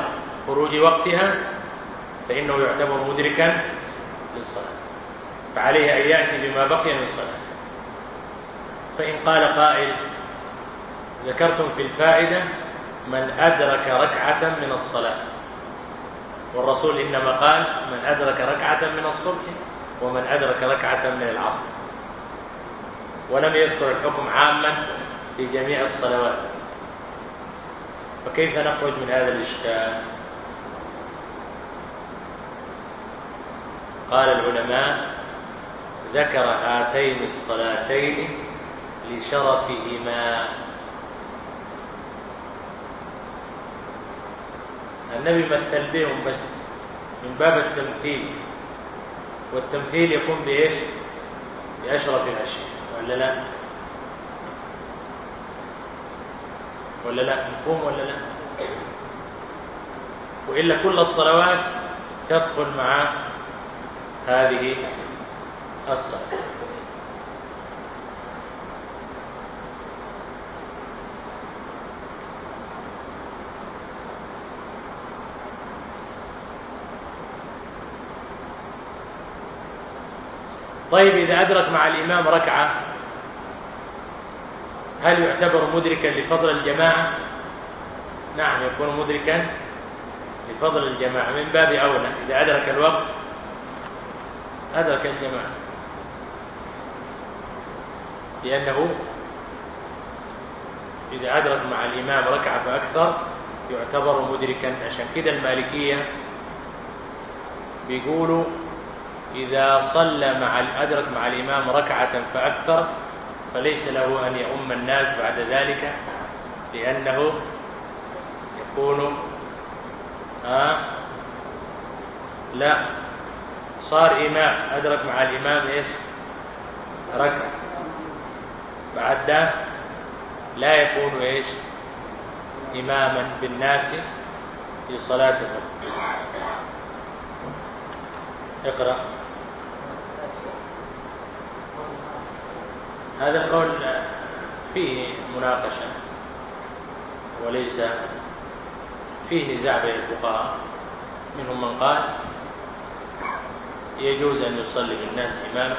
خروج وقتها فإنه يعتبر مدركا للصلاة فعليه أن يأتي بما بقي من الصلاة. فإن قال قائل ذكرتم في الفائدة من أدرك ركعة من الصلاة والرسول إنما قال من أدرك ركعة من الصبح ومن أدرك ركعة من العصر ولم يذكر الحكم عاما في جميع الصلوات فكيف نخرج من هذا الإشكال؟ قال العلماء ذكر هاتين الصلاتين لشرفهما. النبي مثل بهم بس من باب التمثيل. والتمثيل يقوم بإيش؟ بأشرف الأشياء ولا لا؟ ولا لا؟ مفهوم ولا لا؟ وإلا كل الصلوات تدخل مع هذه الصلاة. طيب إذا أدرك مع الإمام ركعة هل يعتبر مدركا لفضل الجماعة؟ نعم يكون مدركا لفضل الجماعة. من باب أولى إذا أدرك الوقت أدرك الجماعة. لأنه إذا أدرك مع الإمام ركعة فأكثر يعتبر مدركا. عشان كده المالكية بيقولوا إذا صلى مع أدرك مع الإمام ركعة فأكثر فليس له أن يؤم الناس بعد ذلك لأنه يكون آه، لا صار إمام أدرك مع الإمام إيش؟ ركعة. بعد لا يكون إيش؟ إماما بالناس في صلاته. اقرأ. هذا القول فيه مناقشة وليس فيه نزاع بين الفقهاء. منهم من قال يجوز أن يصلي بالناس إماما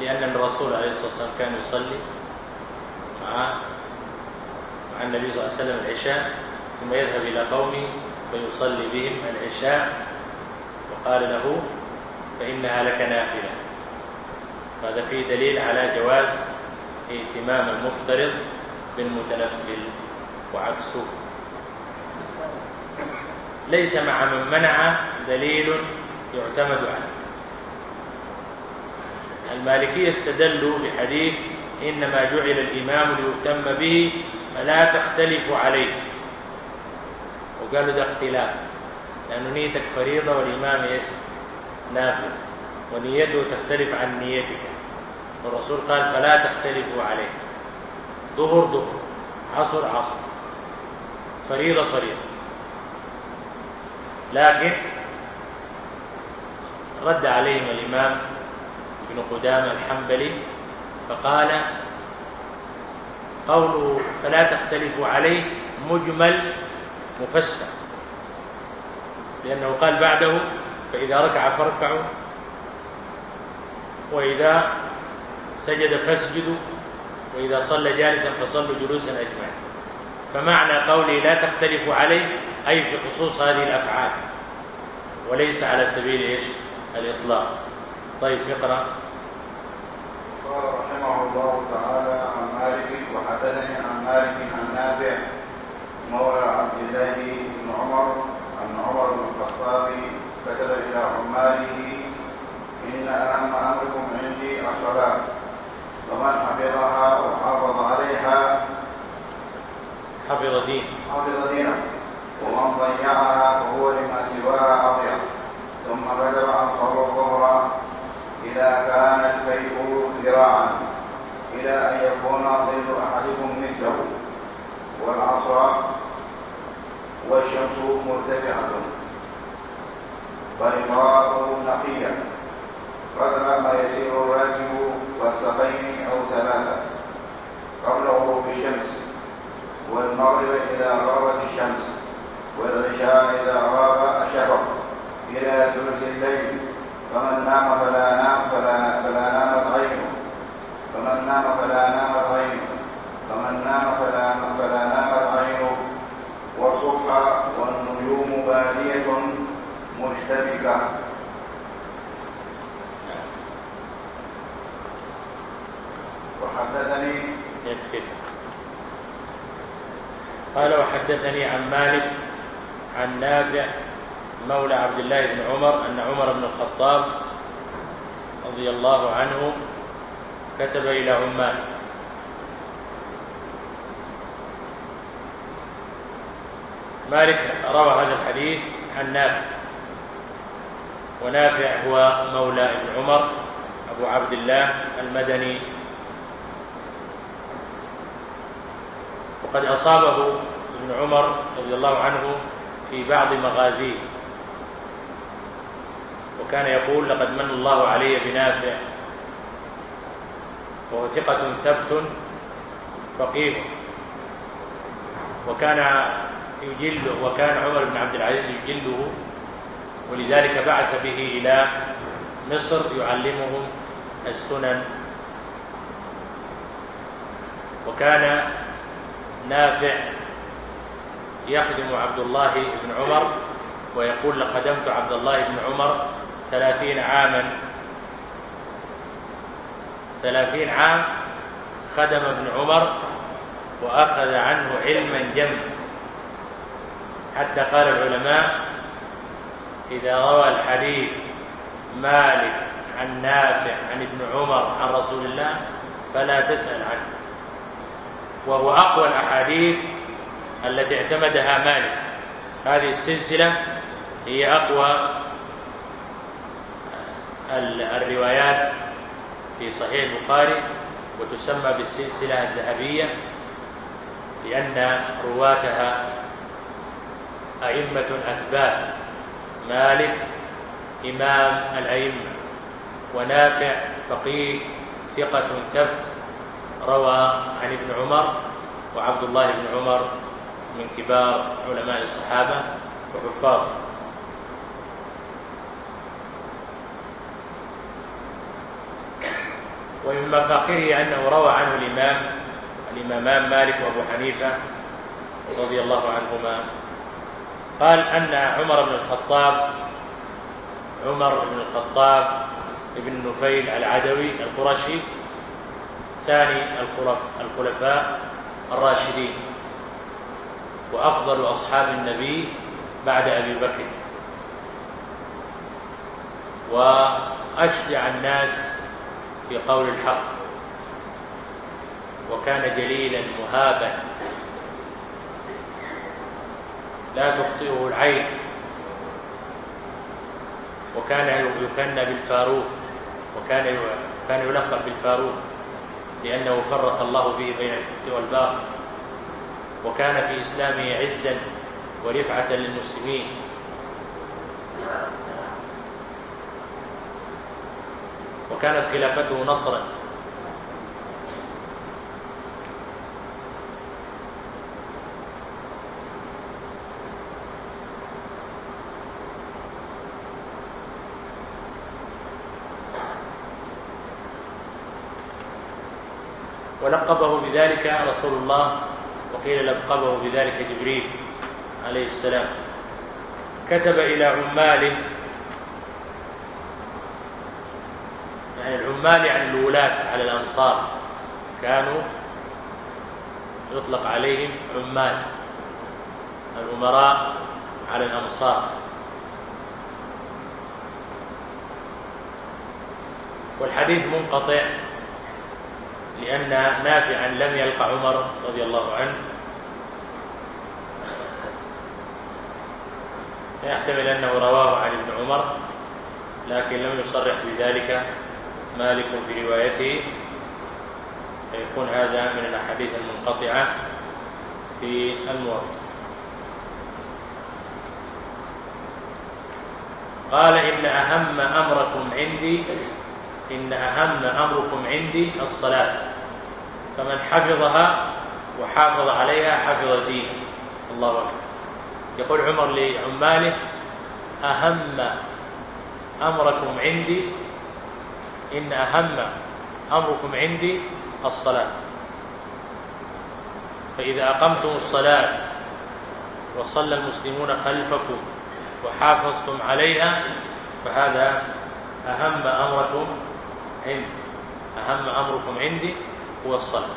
لأن الرسول عليه الصلاة والسلام كان يصلي مع مع النبي صلى الله عليه وسلم العشاء ثم يذهب إلى قومه فيصلي بهم العشاء وقال له فإنها لك نافلة. فهذا فيه دليل على جواز اهتمام المفترض بالمتنفل وعكسه ليس مع من منع دليل يعتمد عليه. المالكية استدلوا بحديث إنما جعل الإمام ليهتم به فلا تختلف عليه. وقالوا ده اختلاف لأنه نيتك فريضة والإمام إيش؟ ونيته تختلف عن نيتك. والرسول قال فلا تختلفوا عليه. ظهر ظهر عصر عصر. فريضة فريضة. لكن رد عليهم الإمام ابن قدامة الحنبلي فقال قوله فلا تختلفوا عليه مجمل مفسر. لأنه قال بعده فإذا ركع فاركعوا وإذا سجد فاسجدوا وإذا صلى جالسا فصلوا جلوسا أجمعين. فمعنى قولي لا تختلف عليه أي في خصوص هذه الأفعال. وليس على سبيل إيش؟ الإطلاق. طيب اقرأ. قال رحمه الله تعالى عن مالك وحدثني عن مالك عن نافع مولى عبد الله بن عمر عن عمر بن الخطاب كتب إلى عماله إن أهم أمركم عندي الصلاة فمن حفظها وحافظ عليها حفظ دين حفظ دينه ومن ضيعها فهو لما سواها أضيع ثم ذكر عن صلى الظهر إذا كان الفيء ذراعا إلى أن يكون ظل أحدكم مثله والعصر والشمس مرتفعة فإقراره نقيا قدر ما يسير الراكب فالسقين أو ثلاثة. قبل غروب الشمس والمغرب إذا غربت الشمس والعشاء إذا غاب الشفق. إلى ثلث الليل فمن نام فلا نام فلا فلا نامت غيره فمن نام فلا نام غيره فمن نام فلا نام فلا نام غيره والصبح والنجوم بادية مشتبكة. وحدثني قال وحدثني عن مالك عن نافع مولى عبد الله بن عمر أن عمر بن الخطاب رضي الله عنه كتب إلى عمان مالك روى هذا الحديث عن نافع ونافع هو مولى ابن عمر أبو عبد الله المدني. وقد أصابه ابن عمر رضي الله عنه في بعض مغازيه. وكان يقول لقد من الله علي بنافع. وهو ثقة ثبت فقير وكان يجله وكان عمر بن عبد العزيز يجله. ولذلك بعث به إلى مصر يعلمهم السنن. وكان نافع. يخدم عبد الله بن عمر ويقول لخدمت عبد الله بن عمر ثلاثين عاما. ثلاثين عام خدم ابن عمر وأخذ عنه علما جم حتى قال العلماء إذا روى الحديث مالك عن نافع عن ابن عمر عن رسول الله فلا تسأل عنه. وهو أقوى الأحاديث التي اعتمدها مالك. هذه السلسلة هي أقوى الروايات في صحيح البخاري وتسمى بالسلسلة الذهبية لأن رواتها أئمة أثبات مالك إمام الأئمة ونافع فقيه ثقة ثبت. روى عن ابن عمر وعبد الله بن عمر من كبار علماء الصحابة وحفاظ. ومن مفاخره أنه روى عنه الإمام الإمامان مالك وأبو حنيفة رضي الله عنهما. قال أن عمر بن الخطاب عمر بن الخطاب ابن نفيل العدوي القرشي الثاني الخلفاء الراشدين. وأفضل أصحاب النبي بعد أبي بكر. وأشجع الناس في قول الحق. وكان جليلا مهابا. لا تخطئه العين. وكان يكنى بالفاروق. وكان كان يلقب بالفاروق. لأنه فرق الله به بين الحق والباطل وكان في إسلامه عزا ورفعة للمسلمين. وكانت خلافته نصرا. ولقبه بذلك رسول الله وقيل لقبه بذلك جبريل عليه السلام. كتب إلى عمال يعني العمال يعني الولاة على الأنصار كانوا يطلق عليهم عمال الأمراء على الأنصار. والحديث منقطع. لأن نافعا لم يلقى عمر رضي الله عنه. يحتمل أنه رواه عن ابن عمر لكن لم يصرح بذلك مالك في روايته. فيكون هذا من الأحاديث المنقطعة في الموضوع قال إن أهم أمركم عندي إن أهم أمركم عندي الصلاة. فمن حفظها وحافظ عليها حفظ دينه الله أكبر. يقول عمر لعماله أهم أمركم عندي إن أهم أمركم عندي الصلاة. فإذا أقمتم الصلاة وصلى المسلمون خلفكم وحافظتم عليها فهذا أهم أمركم عندي. أهم أمركم عندي هو الصلاة.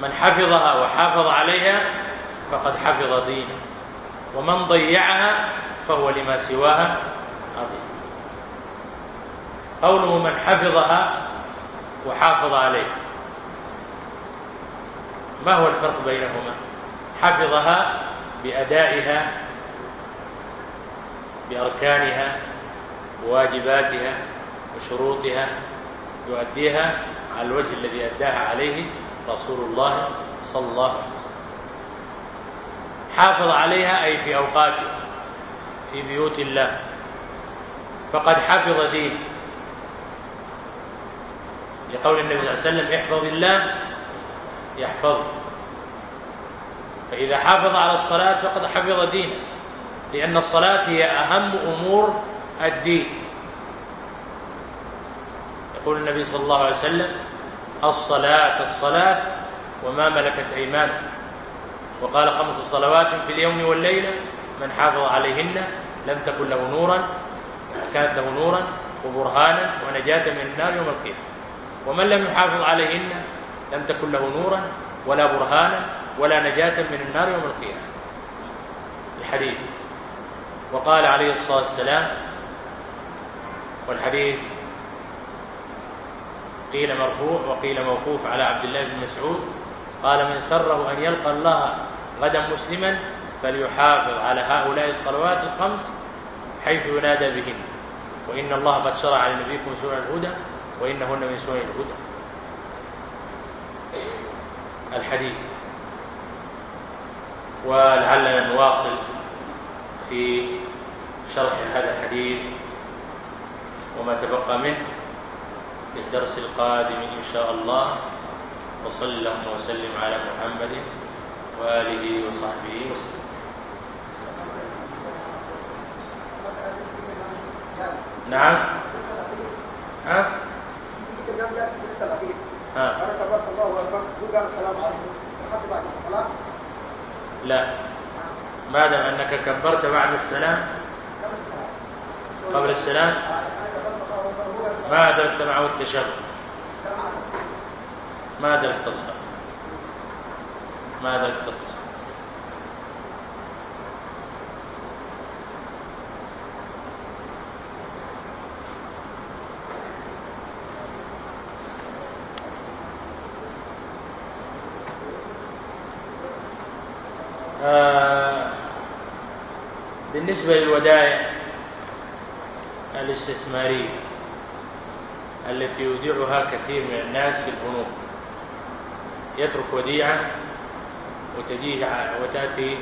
من حفظها وحافظ عليها فقد حفظ دينه. ومن ضيعها فهو لما سواها عظيم. قوله من حفظها وحافظ عليها ما هو الفرق بينهما؟ حفظها بأدائها بأركانها واجباتها وشروطها يؤديها على الوجه الذي أداها عليه رسول الله صلى الله عليه وسلم. حافظ عليها أي في أوقاته في بيوت الله. فقد حفظ دينه لقول النبي صلى الله عليه وسلم احفظ الله يحفظه. فإذا حافظ على الصلاة فقد حفظ دينه. لأن الصلاة هي أهم أمور الدين. يقول النبي صلى الله عليه وسلم الصلاة الصلاة وما ملكت أيمان وقال خمس صلوات في اليوم والليلة من حافظ عليهن لم تكن له نورا كانت له نورا وبرهانا ونجاة من النار يوم القيامة. ومن لم يحافظ عليهن لم تكن له نورا ولا برهانا ولا نجاة من النار يوم القيامة. الحديث. وقال عليه الصلاة والسلام والحديث قيل مرفوع وقيل موقوف على عبد الله بن مسعود. قال من سره أن يلقى الله غدا مسلما فليحافظ على هؤلاء الصلوات الخمس حيث ينادى بهن وإن الله قد شرع لنبيكم سنن الهدى وإنهن من سنن الهدى. الحديث. ولعلنا نواصل في شرح هذا الحديث وما تبقى منه. في الدرس القادم إن شاء الله. وصل الله وسلم على محمد وآله وصحبه وسلم. نعم. ها؟ ها؟ لا. ما دام أنك كبرت بعد السلام؟ قبل السلام؟ ما أدركت معه التشبه ما أدركت الصح ما أدركت الصح آه، بالنسبة للودائع الاستثمارية التي يودعها كثير من الناس في البنوك يترك وديعة وتجيه وتأتي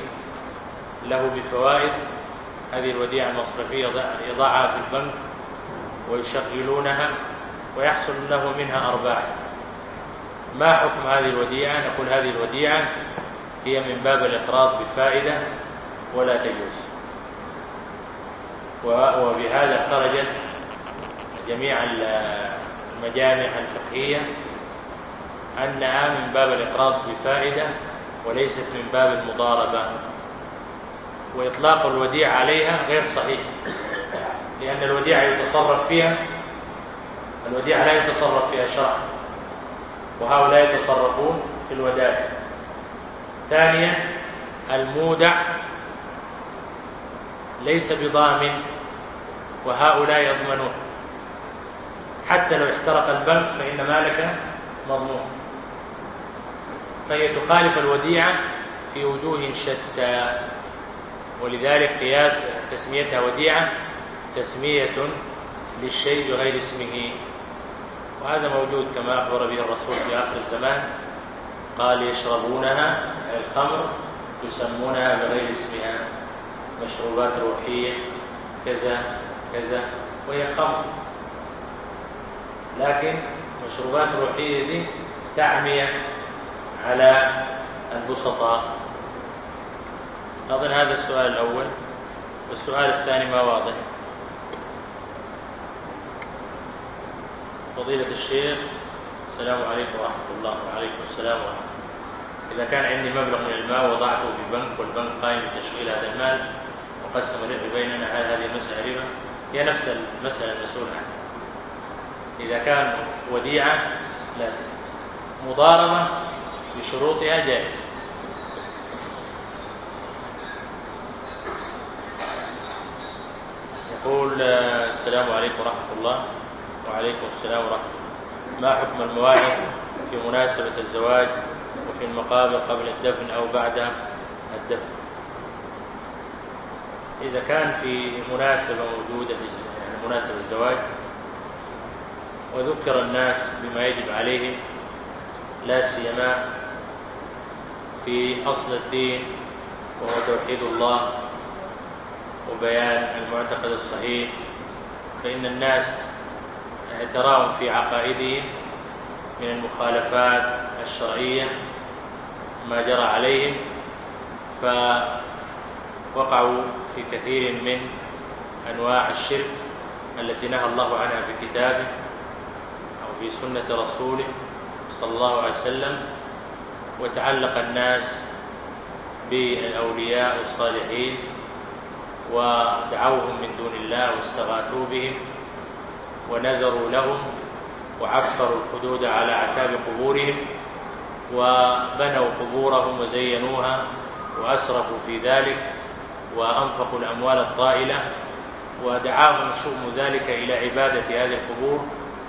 له بفوائد. هذه الوديعة المصرفية يضعها في البنك ويشغلونها ويحصل له منها أرباح. ما حكم هذه الوديعة؟ نقول هذه الوديعة هي من باب الإقراض بالفائدة ولا تجوز. وبهذا خرجت جميع المجامع الفقهية أنها من باب الإقراض بفائدة وليست من باب المضاربة وإطلاق الوديع عليها غير صحيح لأن الوديع يتصرف فيها الوديعة لا يتصرف فيها شرع وهؤلاء يتصرفون في الودائع. ثانيا المودع ليس بضامن وهؤلاء يضمنون. حتى لو احترق البنك فإن مالك مضمون. فهي تخالف الوديعة في وجوه شتى. ولذلك قياس تسميتها وديعة تسمية للشيء بغير اسمه. وهذا موجود كما أخبر به الرسول في آخر الزمان. قال يشربونها الخمر يسمونها بغير اسمها. مشروبات روحية كذا كذا وهي خمر. لكن مشروبات روحية دي تعمية على البسطاء. أظن هذا السؤال الأول. والسؤال الثاني ما واضح. فضيلة الشيخ السلام عليكم ورحمة الله. وعليكم السلام ورحمة الله. إذا كان عندي مبلغ من المال وضعته في بنك والبنك قائم بتشغيل هذا المال وقسم الربح بيننا هل هذه المسألة هي نفس المسألة المسؤول عنها. إذا كان وديعة لا. مضاربة بشروطها جائز. يقول آه، السلام عليكم ورحمة الله. وعليكم السلام ورحمة الله. ما حكم المواعظ في مناسبة الزواج وفي المقابر قبل الدفن أو بعد الدفن؟ إذا كان في مناسبة موجودة في يعني مناسبة الزواج وذكر الناس بما يجب عليهم لا سيما في أصل الدين وهو توحيد الله وبيان المعتقد الصحيح فإن الناس اعتراهم في عقائدهم من المخالفات الشرعية ما جرى عليهم فوقعوا في كثير من أنواع الشرك التي نهى الله عنها في كتابه. في سنة رسوله صلى الله عليه وسلم وتعلق الناس بالأولياء الصالحين ودعوهم من دون الله واستغاثوا بهم ونذروا لهم وعفروا الحدود على أعتاب قبورهم وبنوا قبورهم وزينوها وأسرفوا في ذلك وأنفقوا الأموال الطائلة ودعاهم شؤم ذلك إلى عبادة هذه القبور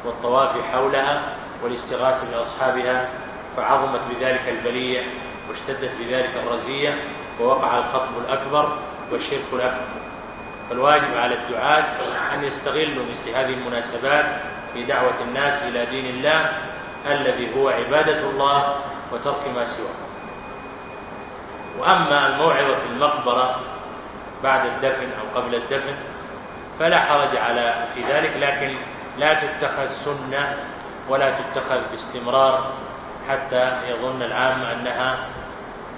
والطواف حولها والاستغاثة بأصحابها فعظمت بذلك البلية واشتدت بذلك الرزية ووقع الخطب الأكبر والشرك الأكبر. فالواجب على الدعاة أن يستغلوا مثل هذه المناسبات في دعوة الناس إلى دين الله الذي هو عبادة الله وترك ما سواه. وأما الموعظة في المقبرة بعد الدفن أو قبل الدفن فلا حرج على في ذلك لكن لا تتخذ سنة ولا تتخذ باستمرار حتى يظن العام أنها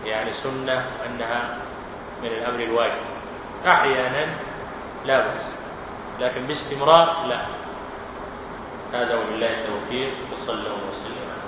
يعني سنة أنها من الأمر الواجب. أحيانا لا بأس لكن باستمرار لا. هذا ولله التوفيق وصلى الله وسلم.